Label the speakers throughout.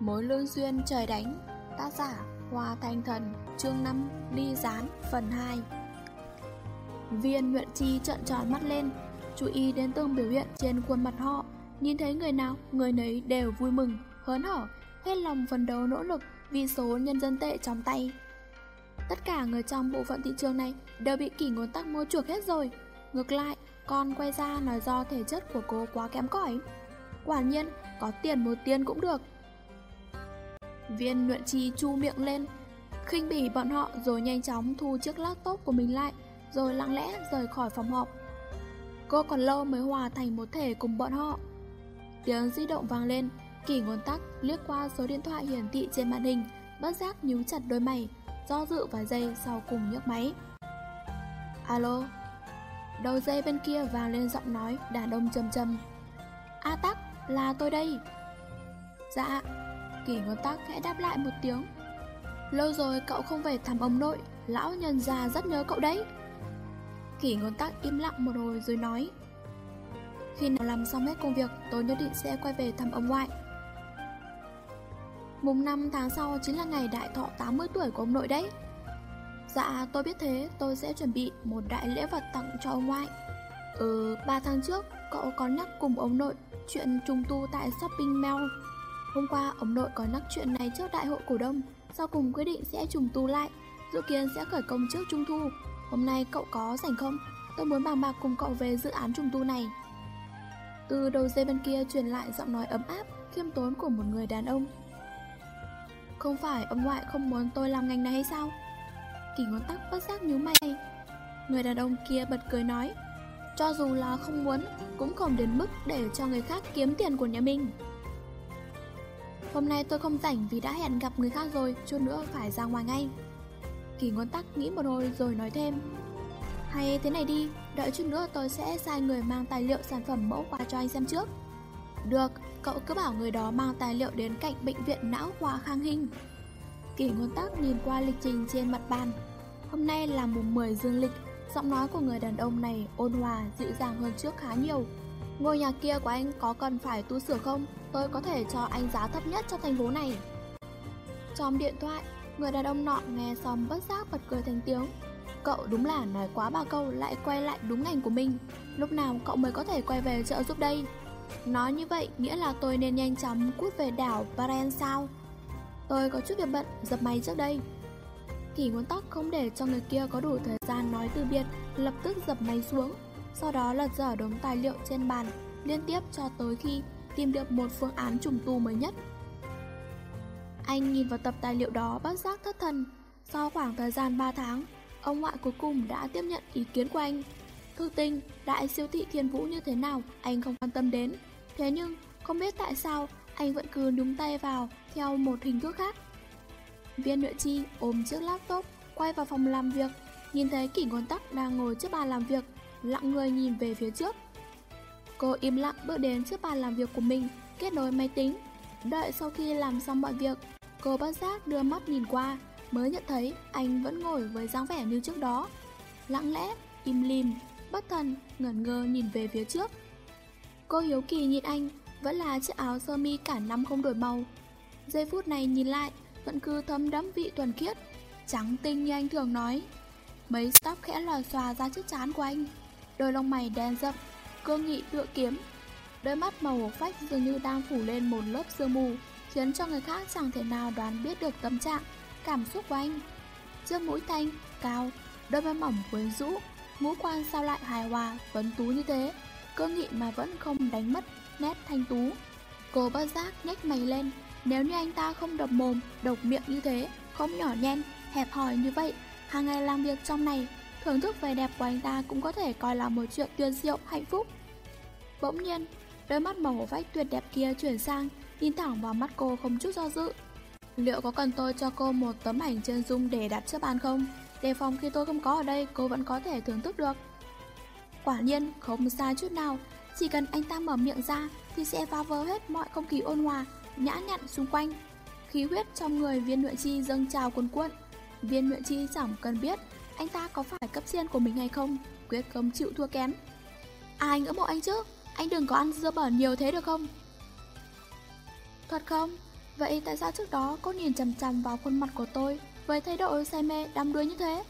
Speaker 1: Mối lương duyên trời đánh Tác giả Hoa Thanh Thần Chương 5 Ly Gián Phần 2 Viên Nhuận Chi trợn tròn mắt lên Chú ý đến từng biểu hiện trên khuôn mặt họ Nhìn thấy người nào, người nấy đều vui mừng, hớn hở Hết lòng phấn đấu nỗ lực vì số nhân dân tệ trong tay. Tất cả người trong bộ phận thị trường này đều bị kỷ ngôn tắc mua chuộc hết rồi. Ngược lại, con quay ra nói do thể chất của cô quá kém cỏi. Quả nhiên, có tiền một tiền cũng được. Viên nhuận chi chu miệng lên. Khinh bỉ bọn họ rồi nhanh chóng thu chiếc laptop của mình lại, Rồi lặng lẽ rời khỏi phòng họp. Cô còn lâu mới hòa thành một thể cùng bọn họ. Tiếng di động vang lên, Kỷ ngôn tắc liếc qua số điện thoại hiển thị trên màn hình, Bất giác nhíu chặt đôi mày, Do dự vài giây sau cùng nhấc máy. Alo? Đầu dây bên kia vang lên giọng nói đàn ông trầm trầm. A tắc, là tôi đây. Dạ. Kỳ ngón tác khẽ đáp lại một tiếng. Lâu rồi cậu không về thăm ông nội, Lão nhân già rất nhớ cậu đấy. Kỳ ngón tác im lặng một hồi rồi nói. Khi nào làm xong hết công việc, Tôi nhất định sẽ quay về thăm ông ngoại. Mùng 5 tháng sau chính là ngày đại thọ 80 tuổi của ông nội đấy. Dạ tôi biết thế, Tôi sẽ chuẩn bị một đại lễ vật tặng cho ông ngoại. Ừ 3 tháng trước, Cậu có nhắc cùng ông nội Chuyện trùng tu tại shopping mall. Hôm qua, ông nội có nhắc chuyện này trước đại hội cổ đông, Sau cùng quyết định sẽ trùng tu lại, Dự kiến sẽ khởi công trước trung thu. Hôm nay cậu có rảnh không? Tôi muốn bàn bạc cùng cậu về dự án trùng tu này. Từ đầu dây bên kia truyền lại giọng nói ấm áp, Khiêm tốn của một người đàn ông. Không phải ông ngoại không muốn tôi làm ngành này hay sao? Kỳ ngón tắc bất giác nhíu mày. Người đàn ông kia bật cười nói, Cho dù là không muốn, Cũng không đến mức để cho người khác kiếm tiền của nhà mình. Hôm nay tôi không rảnh vì đã hẹn gặp người khác rồi Chút nữa phải ra ngoài ngay. Kỳ ngón tắc nghĩ một hồi rồi nói thêm. Hay thế này đi Đợi chút nữa tôi sẽ sai người mang tài liệu sản phẩm mẫu qua cho anh xem trước. Được, cậu cứ bảo người đó mang tài liệu đến cạnh bệnh viện não khoa Khang Hinh. Kỳ ngôn tắc nhìn qua lịch trình trên mặt bàn. Hôm nay là mùng 10 dương lịch Giọng nói của người đàn ông này ôn hòa, dịu dàng hơn trước khá nhiều. Ngôi nhà kia của anh có cần phải tu sửa không? Tôi có thể cho anh giá thấp nhất cho thành phố này. Trong điện thoại, người đàn ông nọ nghe xong bất giác bật cười thành tiếng. Cậu đúng là nói quá ba câu lại quay lại đúng ngành của mình. Lúc nào cậu mới có thể quay về trợ giúp đây? Nói như vậy nghĩa là tôi nên nhanh chóng cút về đảo Baren sao? Tôi có chút việc bận, dập máy trước đây. Kỷ ngón tóc không để cho người kia có đủ thời gian nói từ biệt Lập tức dập máy xuống. Sau đó lật dở đống tài liệu trên bàn Liên tiếp cho tới khi tìm được một phương án trùng tu mới nhất Anh nhìn vào tập tài liệu đó bác giác thất thần Sau khoảng thời gian 3 tháng Ông ngoại cuối cùng đã tiếp nhận ý kiến của anh Thư tinh, đại siêu thị thiên vũ như thế nào Anh không quan tâm đến Thế nhưng không biết tại sao anh vẫn cứ nhúng tay vào theo một hình thức khác. Viên nội chi ôm chiếc laptop, quay vào phòng làm việc, nhìn thấy kỷ ngôn tắc đang ngồi trước bàn làm việc, lặng người nhìn về phía trước. Cô im lặng bước đến trước bàn làm việc của mình, kết nối máy tính. Đợi sau khi làm xong mọi việc, cô bất giác đưa mắt nhìn qua, mới nhận thấy anh vẫn ngồi với dáng vẻ như trước đó. Lặng lẽ, im lìm, bất thần, ngẩn ngơ nhìn về phía trước. Cô hiếu kỳ nhìn anh, vẫn là chiếc áo sơ mi cả năm không đổi màu. Giây phút này nhìn lại, vẫn cứ thấm đẫm vị thuần khiết, trắng tinh như anh thường nói. Mấy tóc khẽ lòi xòa ra chiếc chán của anh, đôi lông mày đen rậm, cương nghị tựa kiếm. Đôi mắt màu hổ phách dường như đang phủ lên một lớp sương mù, khiến cho người khác chẳng thể nào đoán biết được tâm trạng, cảm xúc của anh. Chiếc mũi thanh, cao, đôi mắt mỏng quyến rũ, ngũ quan sao lại hài hòa, vấn tú như thế, cương nghị mà vẫn không đánh mất nét thanh tú. Cô bất giác nhếch mày lên, nếu như anh ta không đập mồm, độc miệng như thế, không nhỏ nhen, hẹp hòi như vậy, hàng ngày làm việc trong này, thưởng thức vẻ đẹp của anh ta cũng có thể coi là một chuyện tuyệt diệu, hạnh phúc. Bỗng nhiên, đôi mắt màu vách tuyệt đẹp kia chuyển sang, nhìn thẳng vào mắt cô không chút do dự. Liệu có cần tôi cho cô một tấm ảnh chân dung để đặt trước bàn không? Đề phòng khi tôi không có ở đây, cô vẫn có thể thưởng thức được. Quả nhiên, không sai chút nào, chỉ cần anh ta mở miệng ra thì sẽ phá vỡ hết mọi không khí ôn hòa, nhã nhặn xung quanh. Khí huyết trong người viên luyện chi dâng trào cuồn cuộn. Viên luyện chi chẳng cần biết anh ta có phải cấp trên của mình hay không, quyết không chịu thua kém. Ai ngỡ mộ anh chứ, anh đừng có ăn dưa bẩn nhiều thế được không? Thật không? Vậy tại sao trước đó cô nhìn chằm chằm vào khuôn mặt của tôi với thái độ say mê đắm đuối như thế?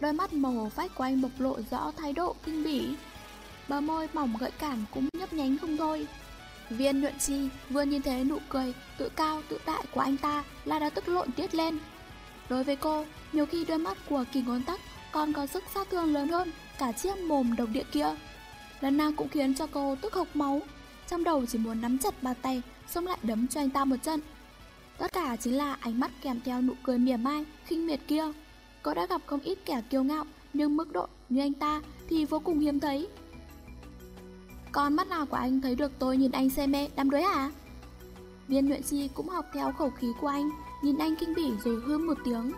Speaker 1: Đôi mắt màu hổ phách của anh bộc lộ rõ thái độ kinh bỉ. Bờ môi mỏng gợi cảm cũng nhấp nhánh không thôi. Viên nhuận chi vừa nhìn thấy nụ cười tự cao tự đại của anh ta là đã tức lộn tiết lên. Đối với cô, nhiều khi đôi mắt của kỳ ngón tắc còn có sức sát thương lớn hơn cả chiếc mồm độc địa kia. Lần nào cũng khiến cho cô tức hộc máu, trong đầu chỉ muốn nắm chặt bàn tay, xông lại đấm cho anh ta một trận. Tất cả chính là ánh mắt kèm theo nụ cười mỉa mai, khinh miệt kia. Cô đã gặp không ít kẻ kiêu ngạo, nhưng mức độ như anh ta thì vô cùng hiếm thấy. Con mắt nào của anh thấy được tôi nhìn anh say mê, đắm đuối à? Viên Nguyễn Chi cũng học theo khẩu khí của anh, nhìn anh kinh bỉ rồi hương một tiếng.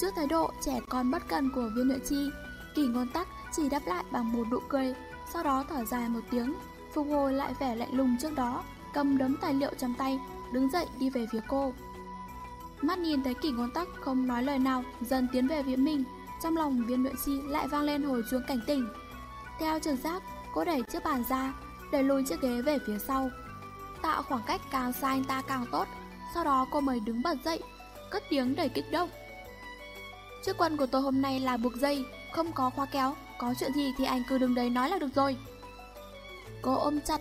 Speaker 1: Trước thái độ trẻ con bất cần của viên Nguyễn Chi, kỳ ngôn tắc chỉ đáp lại bằng một nụ cười, sau đó thở dài một tiếng, phục hồi lại vẻ lạnh lùng trước đó, cầm đấm tài liệu trong tay, đứng dậy đi về phía cô. Mắt nhìn thấy kỷ ngón tắc không nói lời nào, dần tiến về phía mình, trong lòng viên luyện si lại vang lên hồi chuông cảnh tỉnh. Theo trường giác, cô đẩy chiếc bàn ra, đẩy lùi chiếc ghế về phía sau. Tạo khoảng cách càng xa anh ta càng tốt, sau đó cô mới đứng bật dậy, cất tiếng đầy kích động. Chiếc quần của tôi hôm nay là buộc dây, không có khóa kéo, có chuyện gì thì anh cứ đứng đấy nói là được rồi. Cô ôm chặt,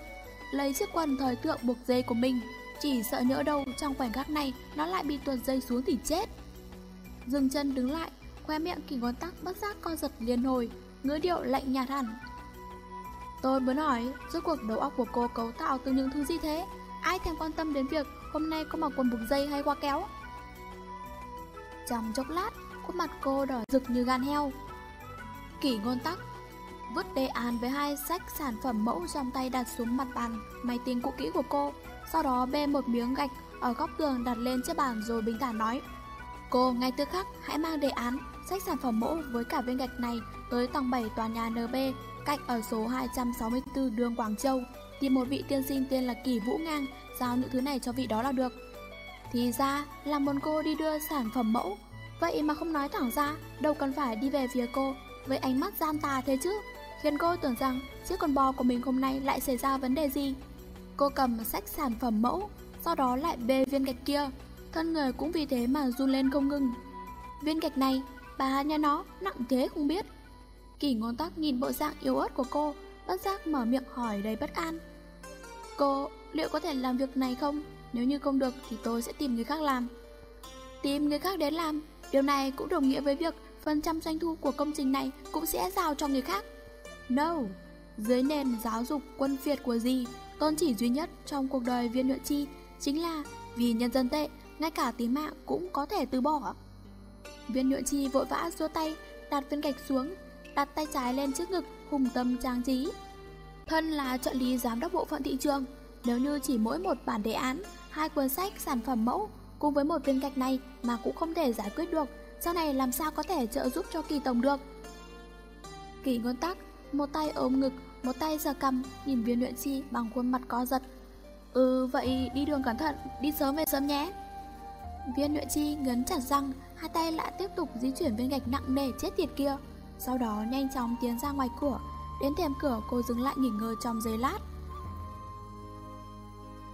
Speaker 1: lấy chiếc quần thời thượng buộc dây của mình, chỉ sợ nhỡ đâu trong khoảnh khắc này nó lại bị tuột dây xuống thì chết. Dừng chân đứng lại, khoe miệng kỳ ngón tắc bất giác co giật liền hồi, ngữ điệu lạnh nhạt hẳn. Tôi muốn hỏi, rốt cuộc đầu óc của cô cấu tạo từ những thứ gì thế? Ai thèm quan tâm đến việc hôm nay có mặc quần buộc dây hay qua kéo? Trong chốc lát, khuôn mặt cô đỏ rực như gan heo kỳ ngôn tắc. Vứt đề án với hai sách sản phẩm mẫu trong tay đặt xuống mặt bàn máy tính cũ kỹ của cô. Sau đó bê một miếng gạch ở góc tường đặt lên chiếc bàn rồi bình thản nói Cô ngay tức khắc hãy mang đề án, sách sản phẩm mẫu với cả viên gạch này tới tầng 7 tòa nhà NB Cạnh ở số 264 đường Quảng Châu. Tìm một vị tiên sinh tên là Kỳ Vũ Ngang Giao những thứ này cho vị đó là được. Thì ra là muốn cô đi đưa sản phẩm mẫu. Vậy mà không nói thẳng ra Đâu cần phải đi về phía cô. Với ánh mắt gian tà thế chứ? Khiến cô tưởng rằng chiếc con bò của mình hôm nay lại xảy ra vấn đề gì? Cô cầm sách sản phẩm mẫu, Sau đó lại bê viên gạch kia. Thân người cũng vì thế mà run lên không ngừng. Viên gạch này, Bà nhà nó nặng thế không biết. Kỳ ngón tắc nhìn bộ dạng yếu ớt của cô, Bất giác mở miệng hỏi đầy bất an. Cô, liệu có thể làm việc này không? Nếu như không được thì tôi sẽ tìm người khác làm. Tìm người khác đến làm, Điều này cũng đồng nghĩa với việc Phần trăm doanh thu của công trình này Cũng sẽ giao cho người khác No, dưới nền giáo dục quân phiệt của gì, tôn chỉ duy nhất trong cuộc đời viên nhuận chi chính là vì nhân dân tệ, ngay cả tính mạng cũng có thể từ bỏ. Viên nhuận chi vội vã xua tay, đặt viên gạch xuống, đặt tay trái lên trước ngực, hùng tâm trang trí. Thân là trợ lý giám đốc bộ phận thị trường, nếu như chỉ mỗi một bản đề án, hai cuốn sách, sản phẩm mẫu cùng với một viên gạch này mà cũng không thể giải quyết được, sau này làm sao có thể trợ giúp cho kỳ tổng được. Kỳ ngôn tắc một tay ôm ngực, một tay giờ cầm, nhìn viên luyện chi bằng khuôn mặt co giật. Ừ, vậy đi đường cẩn thận, đi sớm về sớm nhé. Viên luyện chi ngấn chặt răng, hai tay lại tiếp tục di chuyển viên gạch nặng nề chết tiệt kia. Sau đó nhanh chóng tiến ra ngoài cửa, đến thềm cửa cô dừng lại nghỉ ngơi trong giây lát.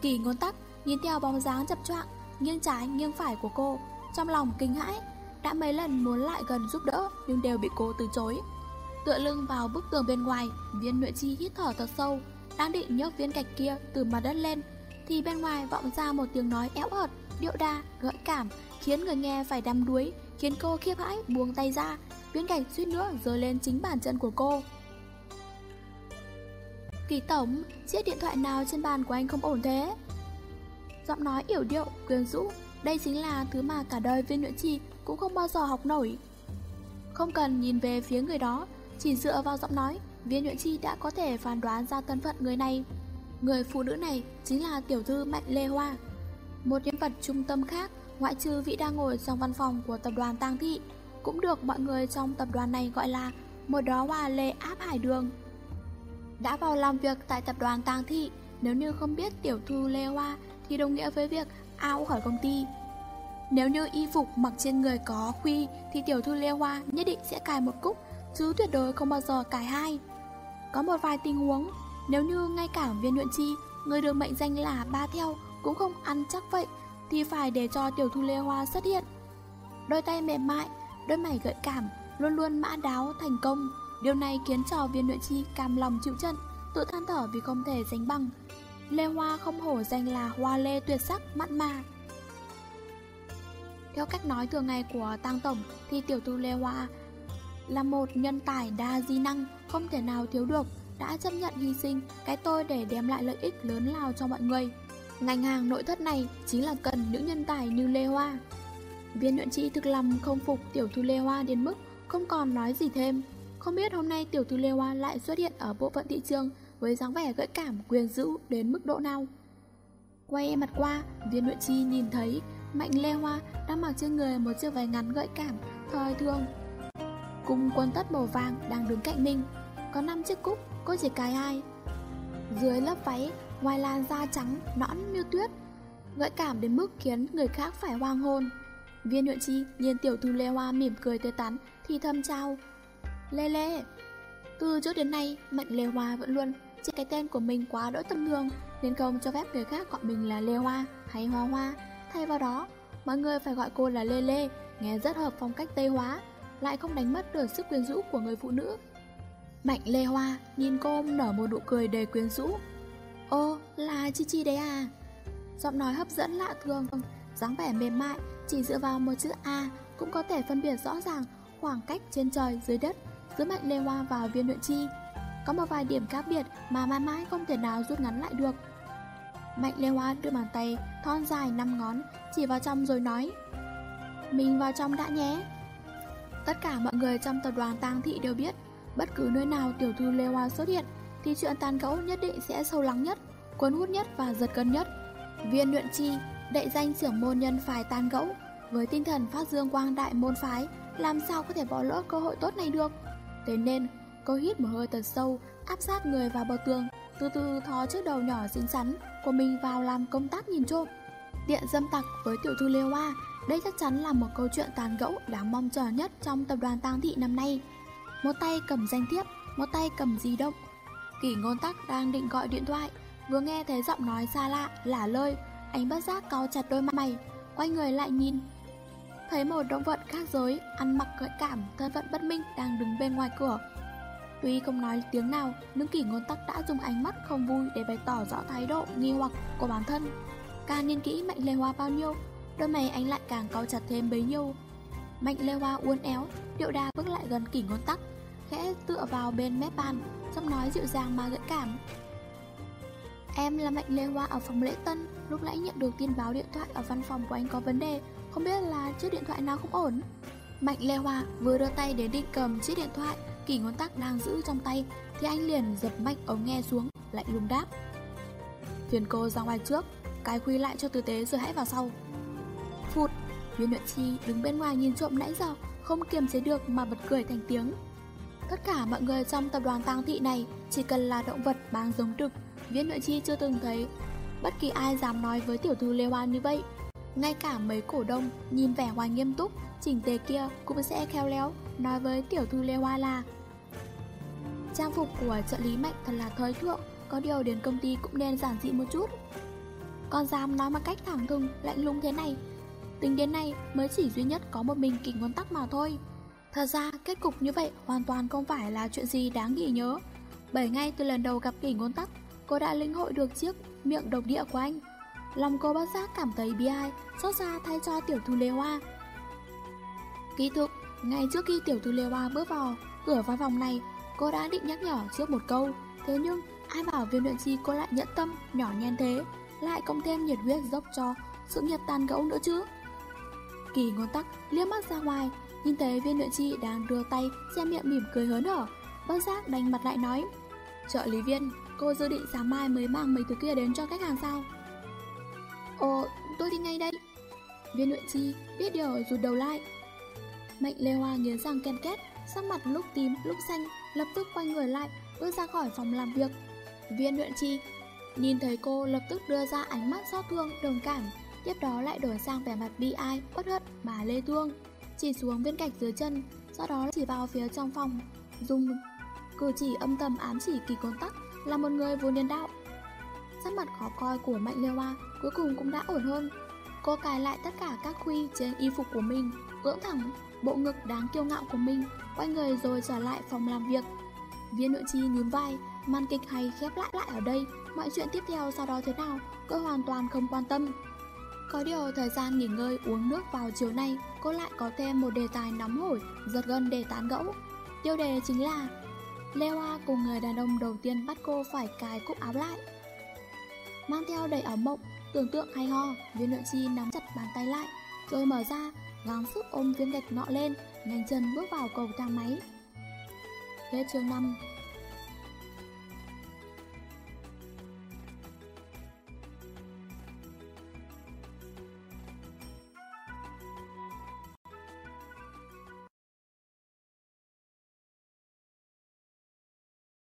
Speaker 1: Kỳ ngôn tắc nhìn theo bóng dáng chập choạng, nghiêng trái nghiêng phải của cô, trong lòng kinh hãi, đã mấy lần muốn lại gần giúp đỡ nhưng đều bị cô từ chối. Tựa lưng vào bức tường bên ngoài, viên nội chi hít thở thật sâu, đang định nhấc viên gạch kia từ mặt đất lên, thì bên ngoài vọng ra một tiếng nói éo ợt, điệu đà, gợi cảm, khiến người nghe phải đắm đuối, khiến cô khiếp hãi buông tay ra, viên gạch suýt nữa rơi lên chính bàn chân của cô. Kỳ tổng, chiếc điện thoại nào trên bàn của anh không ổn thế? Giọng nói yểu điệu, quyến rũ, đây chính là thứ mà cả đời viên nội chi cũng không bao giờ học nổi. Không cần nhìn về phía người đó, chỉ dựa vào giọng nói, viên Nguyễn chi đã có thể phán đoán ra thân phận người này. Người phụ nữ này chính là tiểu thư Mạnh Lê Hoa. Một nhân vật trung tâm khác, ngoại trừ vị đang ngồi trong văn phòng của tập đoàn Tang Thị, cũng được mọi người trong tập đoàn này gọi là một đó hoa lê áp hải đường. Đã vào làm việc tại tập đoàn Tang Thị, nếu như không biết tiểu thư Lê Hoa thì đồng nghĩa với việc ao khỏi công ty. Nếu như y phục mặc trên người có khuy thì tiểu thư Lê Hoa nhất định sẽ cài một cúc chứ tuyệt đối không bao giờ cài hai. Có một vài tình huống, nếu như ngay cả viên luyện chi, người được mệnh danh là ba theo, cũng không ăn chắc vậy Thì phải để cho tiểu thư Lê Hoa xuất hiện. Đôi tay mềm mại, đôi mày gợi cảm Luôn luôn mã đáo thành công. Điều này khiến cho viên nội chi cam lòng chịu trận Tự than thở vì không thể giành bằng. Lê Hoa không hổ danh là hoa lê tuyệt sắc mặn mà. Theo cách nói thường ngày của Tăng Tổng Thì tiểu thư Lê Hoa là một nhân tài đa di năng Không thể nào thiếu được Đã chấp nhận hy sinh cái tôi để đem lại lợi ích lớn lao cho mọi người. Ngành hàng nội thất này chính là cần những nhân tài như Lê Hoa. Viên nhuận trị thực lòng không phục tiểu thư Lê Hoa đến mức không còn nói gì thêm. Không biết hôm nay tiểu thư Lê Hoa lại xuất hiện ở bộ phận thị trường với dáng vẻ gợi cảm quyền dữ đến mức độ nào. Quay mặt qua, viên nhuận chi nhìn thấy Mạnh Lê Hoa đang mặc trên người một chiếc váy ngắn gợi cảm, thời thường. Cùng quần tất màu vàng đang đứng cạnh mình, có 5 chiếc cúc, cô chỉ cài hai. Dưới lớp váy, ngoài làn da trắng, nõn như tuyết, gợi cảm đến mức khiến người khác phải hoang hôn. Viên huyện chi nhìn tiểu thư Lê Hoa mỉm cười tươi tắn thì thầm chào. Lê Lê! Từ trước đến nay, Mạnh Lê Hoa vẫn luôn che cái tên của mình quá đỗi tâm thường Nên không cho phép người khác gọi mình là Lê Hoa hay Hoa Hoa Thay vào đó, mọi người phải gọi cô là Lê Lê Nghe rất hợp phong cách Tây Hóa Lại không đánh mất được sức quyến rũ của người phụ nữ. Mạnh Lê Hoa nhìn cô nở một nụ cười đầy quyến rũ. Ô, là Chi Chi đấy à? Giọng nói hấp dẫn lạ thường dáng vẻ mềm mại Chỉ dựa vào một chữ A Cũng có thể phân biệt rõ ràng khoảng cách trên trời dưới đất Giữa Mạnh Lê Hoa và viên luyện chi. Có một vài điểm khác biệt mà mãi mãi không thể nào rút ngắn lại được. Mạnh Lê Hoa đưa bàn tay thon dài năm ngón Chỉ vào trong rồi nói Mình vào trong đã nhé. Tất cả mọi người trong tập đoàn tang thị đều biết Bất cứ nơi nào tiểu thư Lê Hoa xuất hiện Thì chuyện tàn gẫu nhất định sẽ sâu lắng nhất Cuốn hút nhất và giật cân nhất. Viên luyện chi Đệ danh trưởng môn nhân phải tan gẫu Với tinh thần phát dương quang đại môn phái Làm sao có thể bỏ lỡ cơ hội tốt này được? Thế nên Cô hít một hơi thật sâu, áp sát người vào bờ tường, từ từ thò trước đầu nhỏ xinh xắn của mình vào làm công tác nhìn trộm. Điện dâm tặc với tiểu thư Lê Hoa, đây chắc chắn là một câu chuyện tàn gẫu đáng mong chờ nhất trong tập đoàn tang thị năm nay. Một tay cầm danh thiếp, một tay cầm di động. Kỷ ngôn tắc đang định gọi điện thoại, vừa nghe thấy giọng nói xa lạ, lả lơi, anh bất giác cau chặt đôi mày, quay người lại nhìn. Thấy một động vật khác giới, ăn mặc gợi cảm, thân phận bất minh đang đứng bên ngoài cửa, Tuy không nói tiếng nào, nhưng kỷ ngôn tắc đã dùng ánh mắt không vui để bày tỏ rõ thái độ nghi hoặc của bản thân. Càng nghiên kỹ Mạnh Lê Hoa bao nhiêu, đôi mày anh lại càng cau chặt thêm bấy nhiêu. Mạnh Lê Hoa uốn éo, điệu đà bước lại gần kỷ ngôn tắc, khẽ tựa vào bên mép bàn, giọng nói dịu dàng mà gợi cảm. Em là Mạnh Lê Hoa ở phòng lễ tân, lúc nãy nhận được tin báo điện thoại ở văn phòng của anh có vấn đề, không biết là chiếc điện thoại nào không ổn. Mạnh Lê Hoa vừa đưa tay đến định cầm chiếc điện thoại Kỳ ngón tắc đang giữ trong tay, Thì anh liền giật mạnh ống nghe xuống Lạnh lùng đáp. Phiền cô ra ngoài trước, Cái khuy lại cho tử tế rồi hãy vào sau. Phụt Viên Nguyễn Chi đứng bên ngoài nhìn trộm nãy giờ, Không kiềm chế được mà bật cười thành tiếng. Tất cả mọi người trong tập đoàn tang thị này Chỉ cần là động vật mang giống đực Viên Nguyễn Chi chưa từng thấy Bất kỳ ai dám nói với tiểu thư Lê Hoan như vậy. Ngay cả mấy cổ đông Nhìn vẻ ngoài nghiêm túc, Chỉnh tề kia cũng sẽ khéo léo Nói với tiểu thư Lê Hoa là Trang phục của trợ lý Mạnh thật là thời thượng Có điều đến công ty cũng nên giản dị một chút. Còn dám nói một cách thẳng thừng Lạnh lùng thế này. Tính đến nay mới chỉ duy nhất có một mình kỉnh ngón tắc mà thôi. Thật ra kết cục như vậy hoàn toàn không phải là chuyện gì đáng ghi nhớ. Bởi ngay từ lần đầu gặp kỉnh ngón tắc Cô đã lĩnh hội được chiếc miệng độc địa của anh. Lòng cô bất giác cảm thấy bi ai Xót xa thay cho tiểu thư Lê Hoa. Kỹ thực, ngay trước khi tiểu thư Lê Hoa bước vào cửa văn phòng này Cô đã định nhắc nhở trước một câu. Thế nhưng, ai bảo viên luyện chi cô lại nhẫn tâm, Nhỏ nhen thế, Lại cộng thêm nhiệt huyết dốc cho sự nghiệp tàn gẫu nữa chứ? Kỳ ngôn tắc liếc mắt ra ngoài, Nhìn thấy viên luyện chi đang đưa tay Che miệng mỉm cười hớn hở, Bất giác đánh mặt lại nói, Trợ lý viên, Cô dự định sáng mai mới mang mấy thứ kia đến cho khách hàng sao? Ồ, tôi đi ngay đây. Viên luyện chi biết điều rụt đầu lại. Mạnh Lê Hoa nghiến răng ken két, Sắc mặt lúc tím lúc xanh lập tức quay người lại, bước ra khỏi phòng làm việc. Viên luyện chi nhìn thấy cô lập tức đưa ra ánh mắt xót thương, đồng cảm, tiếp đó lại đổi sang vẻ mặt bi ai, bất hận, bà Lê Thương, chỉ xuống viên gạch dưới chân, sau đó chỉ vào phía trong phòng, dùng cử chỉ âm thầm ám chỉ kỳ côn tắc là một người vô nhân đạo. sắc mặt khó coi của Mạnh lê Hoa cuối cùng cũng đã ổn hơn. Cô cài lại tất cả các khuy trên y phục của mình, ưỡng thẳng bộ ngực đáng kiêu ngạo của mình, quay người rồi trở lại phòng làm việc. Viên nội chi nhún vai, màn kịch hay khép lại lại ở đây, mọi chuyện tiếp theo sau đó thế nào, cô hoàn toàn không quan tâm. Có điều thời gian nghỉ ngơi uống nước vào chiều nay, cô lại có thêm một đề tài nóng hổi, giật gân để tán gẫu. Tiêu đề chính là Lê Hoa cùng người đàn ông đầu tiên bắt cô phải cài cúc áo lại. Mang theo đầy ấm mộng, tưởng tượng hay ho, viên nội chi nắm chặt bàn tay lại, rồi mở ra, gắng sức ôm viên gạch nọ lên, nhanh chân bước vào cầu thang máy. Hết chương 5